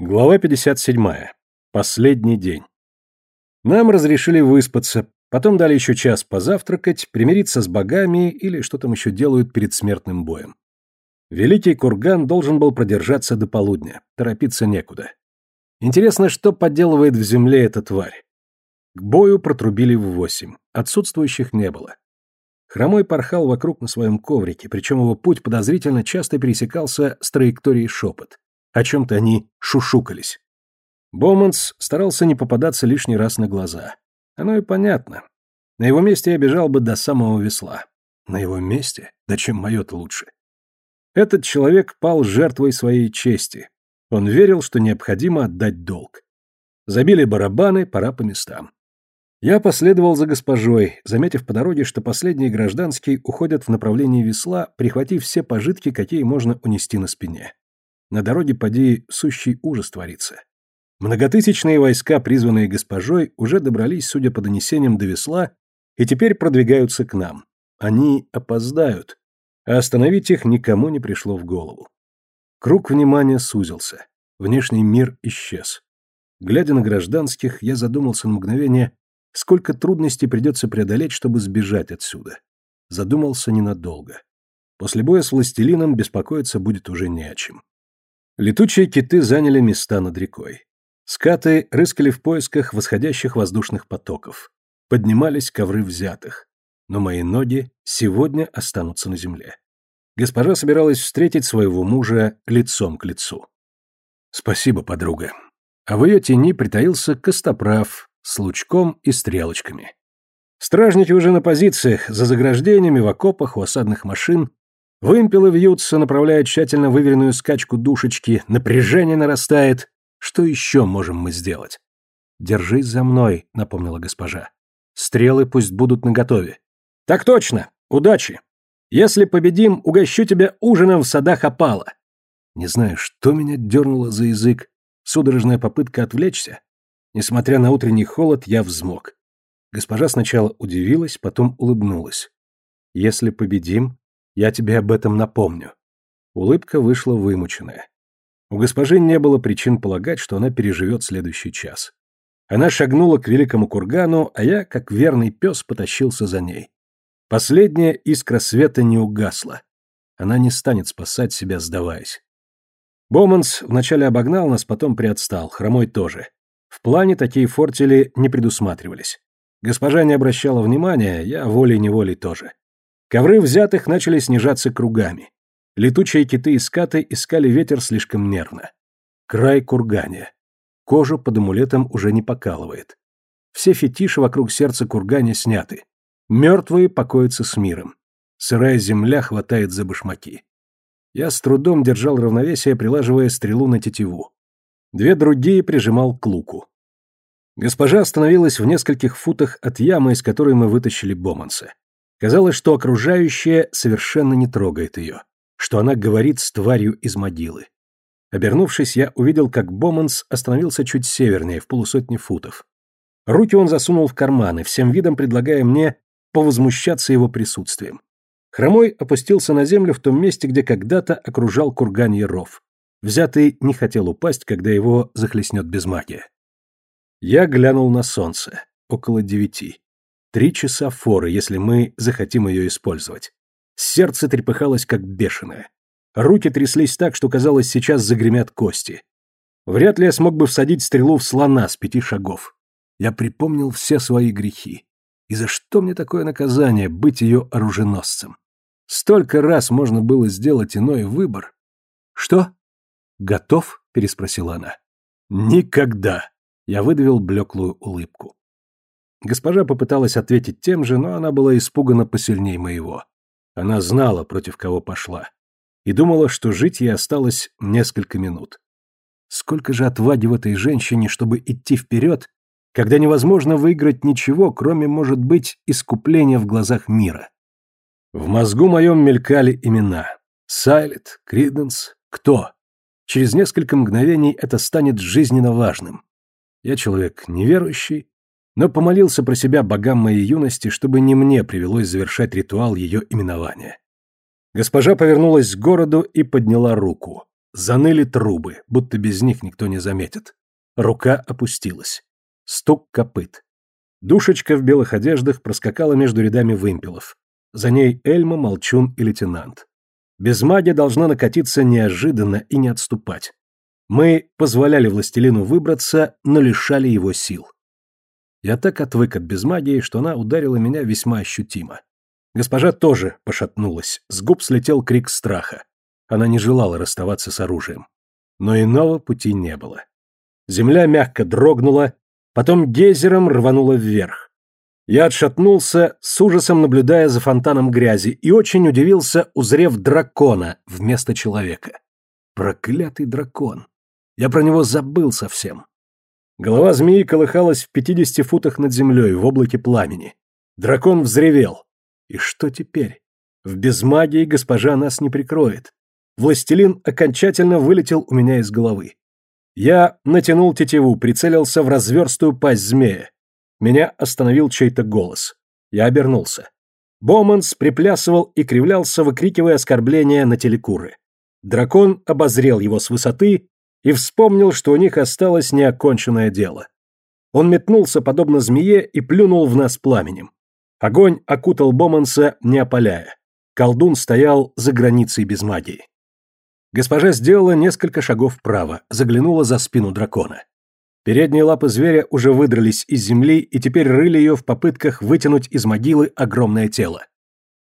Глава 57. Последний день. Нам разрешили выспаться, потом дали еще час позавтракать, примириться с богами или что там еще делают перед смертным боем. Великий курган должен был продержаться до полудня, торопиться некуда. Интересно, что подделывает в земле эта тварь. К бою протрубили в восемь, отсутствующих не было. Хромой порхал вокруг на своем коврике, причем его путь подозрительно часто пересекался с траекторией шепот. О чем-то они шушукались. Боманс старался не попадаться лишний раз на глаза. Оно и понятно. На его месте я бежал бы до самого весла. На его месте? Да чем мое-то лучше. Этот человек пал жертвой своей чести. Он верил, что необходимо отдать долг. Забили барабаны, пора по местам. Я последовал за госпожой, заметив по дороге, что последние гражданские уходят в направлении весла, прихватив все пожитки, какие можно унести на спине. На дороге поди сущий ужас творится. Многотысячные войска, призванные госпожой, уже добрались, судя по донесениям, до весла и теперь продвигаются к нам. Они опоздают, а остановить их никому не пришло в голову. Круг внимания сузился. Внешний мир исчез. Глядя на гражданских, я задумался на мгновение, сколько трудностей придется преодолеть, чтобы сбежать отсюда. Задумался ненадолго. После боя с властелином беспокоиться будет уже не о чем. Летучие киты заняли места над рекой. Скаты рыскали в поисках восходящих воздушных потоков. Поднимались ковры взятых. Но мои ноги сегодня останутся на земле. Госпожа собиралась встретить своего мужа лицом к лицу. Спасибо, подруга. А в ее тени притаился костоправ с лучком и стрелочками. Стражники уже на позициях, за заграждениями, в окопах, у осадных машин, Вымпелы вьются, направляя тщательно выверенную скачку душечки, напряжение нарастает. Что еще можем мы сделать? «Держись за мной», — напомнила госпожа. «Стрелы пусть будут наготове». «Так точно! Удачи! Если победим, угощу тебя ужином в садах опала». Не знаю, что меня дернуло за язык. Судорожная попытка отвлечься. Несмотря на утренний холод, я взмок. Госпожа сначала удивилась, потом улыбнулась. «Если победим, я тебе об этом напомню». Улыбка вышла вымученная. У госпожи не было причин полагать, что она переживет следующий час. Она шагнула к великому кургану, а я, как верный пес, потащился за ней. Последняя искра света не угасла. Она не станет спасать себя, сдаваясь. Боманс вначале обогнал нас, потом приотстал, хромой тоже. В плане такие фортели не предусматривались. Госпожа не обращала внимания, я волей-неволей тоже. Ковры взятых начали снижаться кругами. Летучие киты и скаты искали ветер слишком нервно. Край курганя. Кожу под амулетом уже не покалывает. Все фетиши вокруг сердца курганя сняты. Мертвые покоятся с миром. Сырая земля хватает за башмаки. Я с трудом держал равновесие, прилаживая стрелу на тетиву. Две другие прижимал к луку. Госпожа остановилась в нескольких футах от ямы, из которой мы вытащили Боманса. Казалось, что окружающее совершенно не трогает ее, что она говорит с тварью из могилы. Обернувшись, я увидел, как Боманс остановился чуть севернее, в полусотни футов. Руки он засунул в карманы, всем видом предлагая мне повозмущаться его присутствием. Хромой опустился на землю в том месте, где когда-то окружал курганье ров. Взятый не хотел упасть, когда его захлестнет безмагия. Я глянул на солнце. Около девяти. Три часа форы, если мы захотим ее использовать. Сердце трепыхалось как бешеное. Руки тряслись так, что казалось, сейчас загремят кости. Вряд ли я смог бы всадить стрелу в слона с пяти шагов. Я припомнил все свои грехи. И за что мне такое наказание быть ее оруженосцем? Столько раз можно было сделать иной выбор. Что? Готов? переспросила она. Никогда. Я выдавил блеклую улыбку. Госпожа попыталась ответить тем же, но она была испугана посильней моего. Она знала, против кого пошла. И думала, что жить ей осталось несколько минут. Сколько же отваги в этой женщине, чтобы идти вперед, когда невозможно выиграть ничего, кроме, может быть, искупления в глазах мира. В мозгу моем мелькали имена. Сайлет, Криденс, кто? Через несколько мгновений это станет жизненно важным. Я человек неверующий, но помолился про себя богам моей юности, чтобы не мне привелось завершать ритуал ее именования. Госпожа повернулась к городу и подняла руку. Заныли трубы, будто без них никто не заметит. Рука опустилась. Стук копыт. Душечка в белых одеждах проскакала между рядами вымпелов. За ней Эльма, Молчун и лейтенант. Без магии должна накатиться неожиданно и не отступать. Мы позволяли властелину выбраться, но лишали его сил. Я так отвык от безмагии, что она ударила меня весьма ощутимо. Госпожа тоже пошатнулась, с губ слетел крик страха. Она не желала расставаться с оружием. Но иного пути не было. Земля мягко дрогнула, потом гейзером рванула вверх. Я отшатнулся, с ужасом наблюдая за фонтаном грязи, и очень удивился, узрев дракона вместо человека. Проклятый дракон. Я про него забыл совсем. Голова змеи колыхалась в пятидесяти футах над землей в облаке пламени. Дракон взревел. И что теперь? В безмагии госпожа нас не прикроет. Властелин окончательно вылетел у меня из головы. Я натянул тетиву, прицелился в разверстую пасть змея. Меня остановил чей-то голос. Я обернулся. Боманс приплясывал и кривлялся, выкрикивая оскорбления на телекуры. Дракон обозрел его с высоты и вспомнил, что у них осталось неоконченное дело. Он метнулся, подобно змее, и плюнул в нас пламенем. Огонь окутал Боманса, не опаляя. Колдун стоял за границей без магии. Госпожа сделала несколько шагов вправо, заглянула за спину дракона. Передние лапы зверя уже выдрались из земли и теперь рыли ее в попытках вытянуть из могилы огромное тело.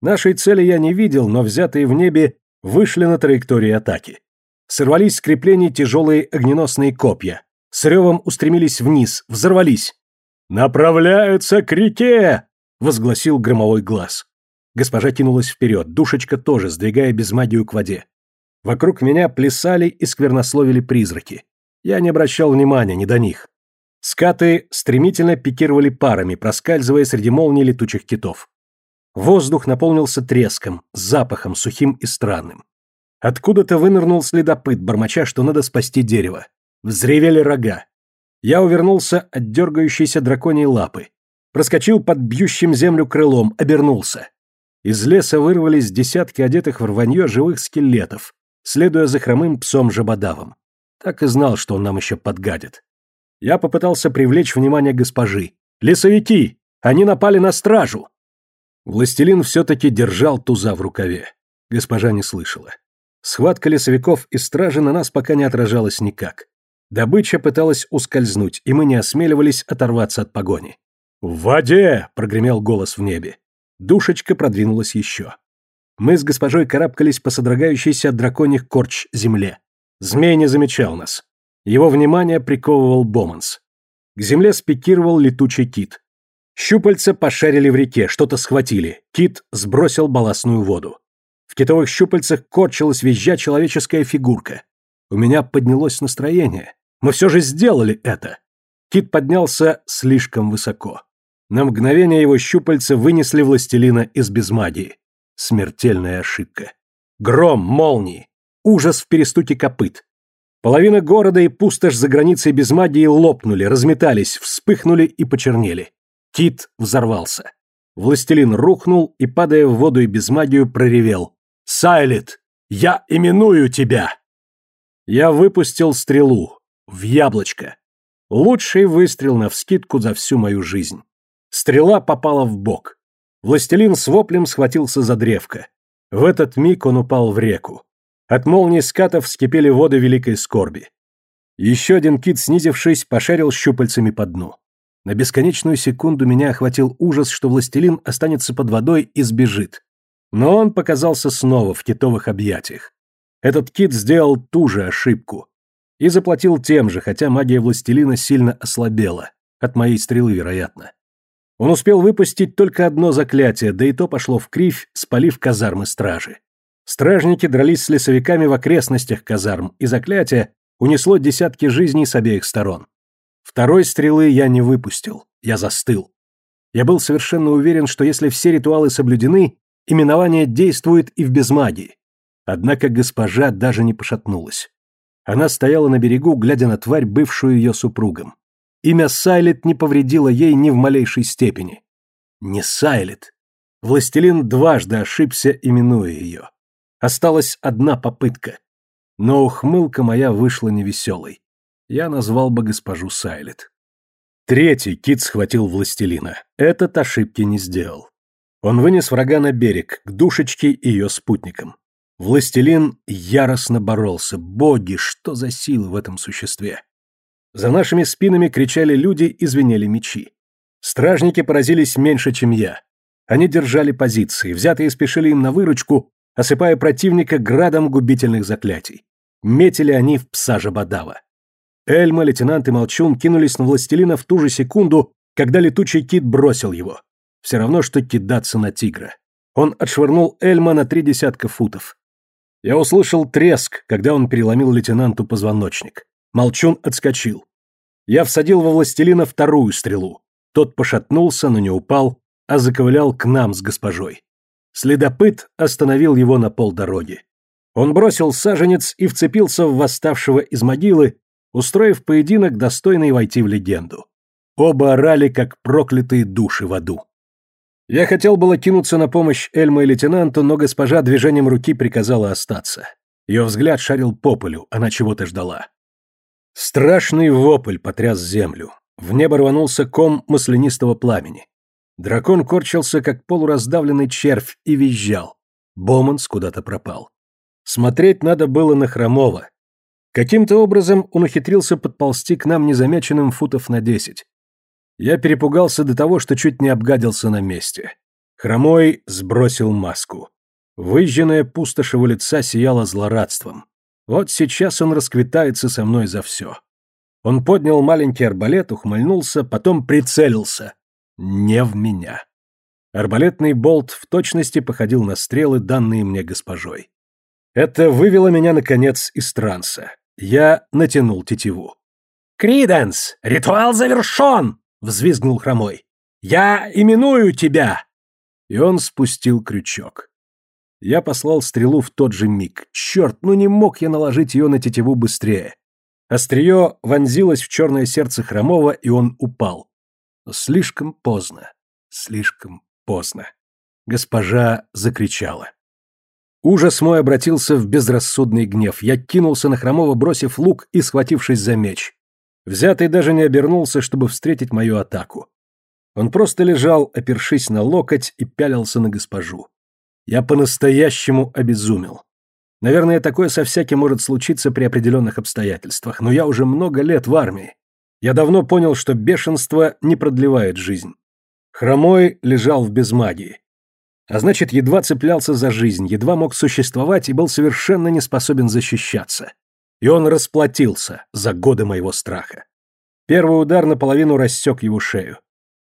Нашей цели я не видел, но взятые в небе вышли на траектории атаки. Сорвались с креплений тяжелые огненосные копья. С ревом устремились вниз, взорвались. «Направляются к реке!» — возгласил громовой глаз. Госпожа кинулась вперед, душечка тоже, сдвигая безмагию к воде. Вокруг меня плясали и сквернословили призраки. Я не обращал внимания ни до них. Скаты стремительно пикировали парами, проскальзывая среди молний летучих китов. Воздух наполнился треском, запахом сухим и странным. Откуда-то вынырнул следопыт, бормоча, что надо спасти дерево. Взревели рога. Я увернулся от дергающейся драконьей лапы. Проскочил под бьющим землю крылом, обернулся. Из леса вырвались десятки одетых в рванье живых скелетов, следуя за хромым псом Жабодавом. Так и знал, что он нам еще подгадит. Я попытался привлечь внимание госпожи. «Лесовики! Они напали на стражу!» Властелин все-таки держал туза в рукаве. Госпожа не слышала. Схватка лесовиков и стражи на нас пока не отражалась никак. Добыча пыталась ускользнуть, и мы не осмеливались оторваться от погони. «В воде!» — прогремел голос в небе. Душечка продвинулась еще. Мы с госпожой карабкались по содрогающейся от драконьих корч земле. Змей не замечал нас. Его внимание приковывал Боманс. К земле спикировал летучий кит. Щупальца пошарили в реке, что-то схватили. Кит сбросил балластную воду. В китовых щупальцах корчилась визжа человеческая фигурка. У меня поднялось настроение. Мы все же сделали это. Кит поднялся слишком высоко. На мгновение его щупальца вынесли властелина из безмагии. Смертельная ошибка. Гром, молнии, ужас в перестуке копыт. Половина города и пустошь за границей без магии лопнули, разметались, вспыхнули и почернели. Кит взорвался. Властелин рухнул и, падая в воду и без магию, проревел. «Сайлит, я именую тебя!» Я выпустил стрелу. В яблочко. Лучший выстрел навскидку за всю мою жизнь. Стрела попала в бок. Властелин с воплем схватился за древко. В этот миг он упал в реку. От молнии скатов вскипели воды великой скорби. Еще один кит, снизившись, пошарил щупальцами по дну. На бесконечную секунду меня охватил ужас, что властелин останется под водой и сбежит. Но он показался снова в китовых объятиях. Этот кит сделал ту же ошибку. И заплатил тем же, хотя магия властелина сильно ослабела. От моей стрелы, вероятно. Он успел выпустить только одно заклятие, да и то пошло в кривь, спалив казармы стражи. Стражники дрались с лесовиками в окрестностях казарм, и заклятие унесло десятки жизней с обеих сторон. Второй стрелы я не выпустил, я застыл. Я был совершенно уверен, что если все ритуалы соблюдены, именование действует и в безмагии. Однако госпожа даже не пошатнулась. Она стояла на берегу, глядя на тварь, бывшую ее супругом. Имя Сайлет не повредило ей ни в малейшей степени. Не Сайлет. Властелин дважды ошибся, именуя ее. Осталась одна попытка. Но ухмылка моя вышла невеселой. Я назвал бы госпожу Сайлет. Третий кит схватил властелина. Этот ошибки не сделал. Он вынес врага на берег, к душечке и ее спутникам. Властелин яростно боролся. Боги, что за силы в этом существе? За нашими спинами кричали люди и звенели мечи. Стражники поразились меньше, чем я. Они держали позиции, взятые спешили им на выручку, осыпая противника градом губительных заклятий. Метили они в пса Жабадава. Эльма, лейтенант и Молчун кинулись на властелина в ту же секунду, когда летучий кит бросил его. Все равно, что кидаться на тигра. Он отшвырнул Эльма на три десятка футов. Я услышал треск, когда он переломил лейтенанту позвоночник. Молчун отскочил. Я всадил во властелина вторую стрелу. Тот пошатнулся, но не упал, а заковылял к нам с госпожой. Следопыт остановил его на полдороги. Он бросил саженец и вцепился в восставшего из могилы, устроив поединок, достойный войти в легенду. Оба орали, как проклятые души в аду. Я хотел было кинуться на помощь Эльма и лейтенанту, но госпожа движением руки приказала остаться. Ее взгляд шарил по полю, она чего-то ждала. Страшный вопль потряс землю. В небо рванулся ком маслянистого пламени. Дракон корчился, как полураздавленный червь, и визжал. Боманс куда-то пропал. Смотреть надо было на Хромова. Каким-то образом он ухитрился подползти к нам незамеченным футов на десять. Я перепугался до того, что чуть не обгадился на месте. Хромой сбросил маску. Выжженная пустошь его лица сияла злорадством. Вот сейчас он расквитается со мной за все. Он поднял маленький арбалет, ухмыльнулся, потом прицелился. Не в меня. Арбалетный болт в точности походил на стрелы, данные мне госпожой. Это вывело меня, наконец, из транса. Я натянул тетиву. «Криденс! Ритуал завершен!» — взвизгнул хромой. «Я именую тебя!» И он спустил крючок. Я послал стрелу в тот же миг. Черт, ну не мог я наложить ее на тетиву быстрее. Острие вонзилось в черное сердце Хромова, и он упал. Но слишком поздно. Слишком поздно. Госпожа закричала. Ужас мой обратился в безрассудный гнев. Я кинулся на Хромова, бросив лук и схватившись за меч. Взятый даже не обернулся, чтобы встретить мою атаку. Он просто лежал, опершись на локоть, и пялился на госпожу. Я по-настоящему обезумел. Наверное, такое со всяким может случиться при определенных обстоятельствах, но я уже много лет в армии. Я давно понял, что бешенство не продлевает жизнь. Хромой лежал в безмагии. А значит, едва цеплялся за жизнь, едва мог существовать и был совершенно не способен защищаться. И он расплатился за годы моего страха. Первый удар наполовину рассек его шею.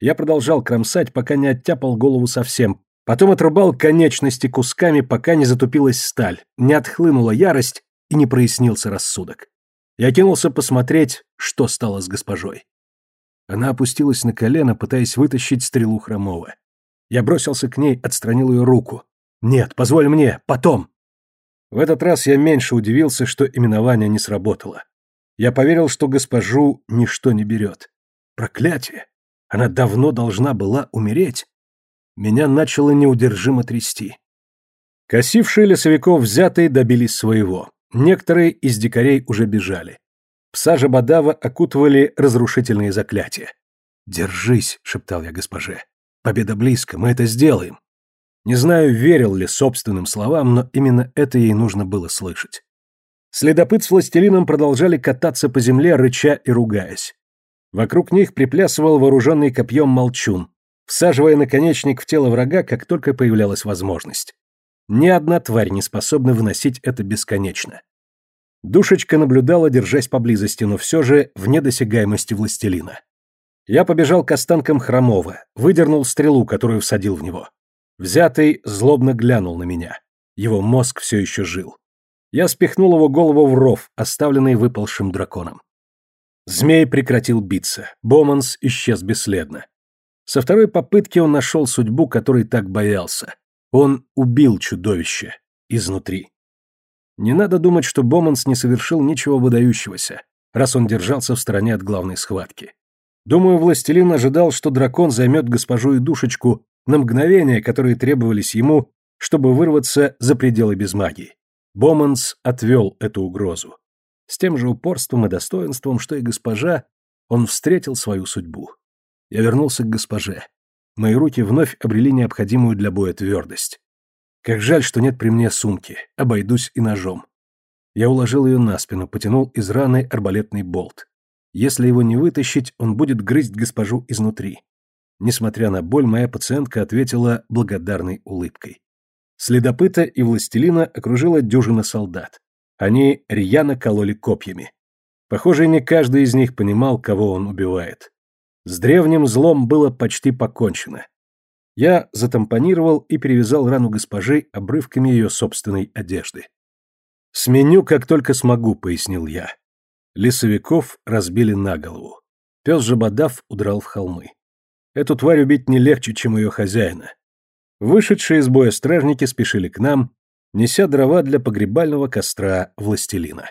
Я продолжал кромсать, пока не оттяпал голову совсем, потом отрубал конечности кусками, пока не затупилась сталь, не отхлынула ярость и не прояснился рассудок. Я кинулся посмотреть, что стало с госпожой. Она опустилась на колено, пытаясь вытащить стрелу хромого. Я бросился к ней, отстранил ее руку. «Нет, позволь мне, потом!» В этот раз я меньше удивился, что именование не сработало. Я поверил, что госпожу ничто не берет. Проклятие! Она давно должна была умереть. Меня начало неудержимо трясти. Косившие лесовиков взятые добились своего. Некоторые из дикарей уже бежали. Пса Жабадава окутывали разрушительные заклятия. «Держись», — шептал я госпоже. «Победа близко, мы это сделаем». Не знаю, верил ли собственным словам, но именно это ей нужно было слышать. Следопыт с властелином продолжали кататься по земле, рыча и ругаясь. Вокруг них приплясывал вооруженный копьем молчун, всаживая наконечник в тело врага, как только появлялась возможность. Ни одна тварь не способна выносить это бесконечно. Душечка наблюдала, держась поблизости, но все же вне досягаемости властелина. Я побежал к останкам Хромова, выдернул стрелу, которую всадил в него. Взятый злобно глянул на меня. Его мозг все еще жил. Я спихнул его голову в ров, оставленный выпалшим драконом. Змей прекратил биться. Боманс исчез бесследно. Со второй попытки он нашел судьбу, которой так боялся. Он убил чудовище. Изнутри. Не надо думать, что Боманс не совершил ничего выдающегося, раз он держался в стороне от главной схватки. Думаю, властелин ожидал, что дракон займет госпожу и душечку на мгновения, которые требовались ему, чтобы вырваться за пределы без магии. Боманс отвел эту угрозу. С тем же упорством и достоинством, что и госпожа, он встретил свою судьбу. Я вернулся к госпоже. Мои руки вновь обрели необходимую для боя твердость. Как жаль, что нет при мне сумки, обойдусь и ножом. Я уложил ее на спину, потянул из раны арбалетный болт. Если его не вытащить, он будет грызть госпожу изнутри. Несмотря на боль, моя пациентка ответила благодарной улыбкой. Следопыта и властелина окружила дюжина солдат. Они рьяно кололи копьями. Похоже, не каждый из них понимал, кого он убивает. С древним злом было почти покончено. Я затампонировал и перевязал рану госпожи обрывками ее собственной одежды. «Сменю, как только смогу», — пояснил я. Лесовиков разбили на голову. Пес Жабодав удрал в холмы. Эту тварь убить не легче, чем ее хозяина. Вышедшие из боя стражники спешили к нам, неся дрова для погребального костра властелина.